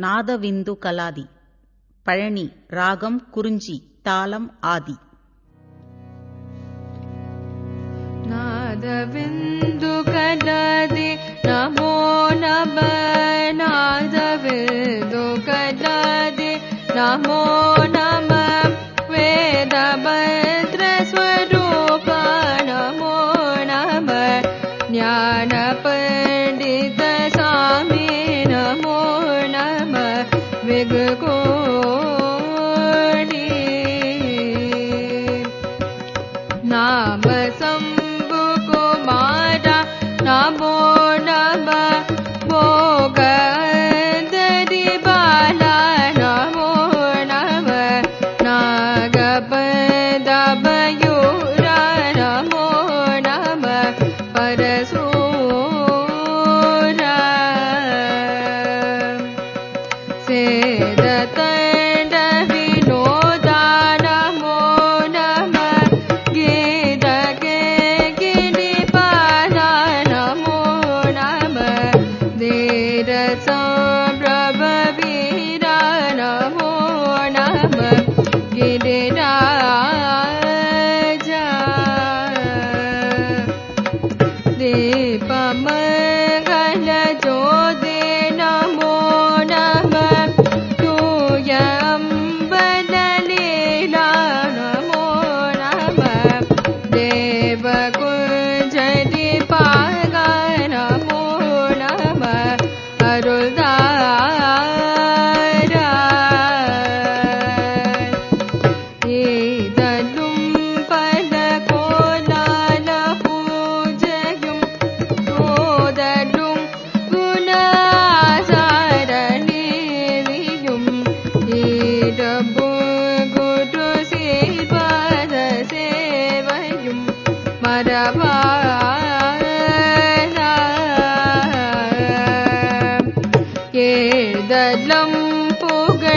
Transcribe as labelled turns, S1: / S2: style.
S1: நாதவிந்து கலாதி. பழனி ராகம் குறிஞ்சி தாளம் ஆதி.
S2: நாதவிந்து கலாதி நமோ நம நாதவிந்து கலாதி நமோ वेदत ददल भोगा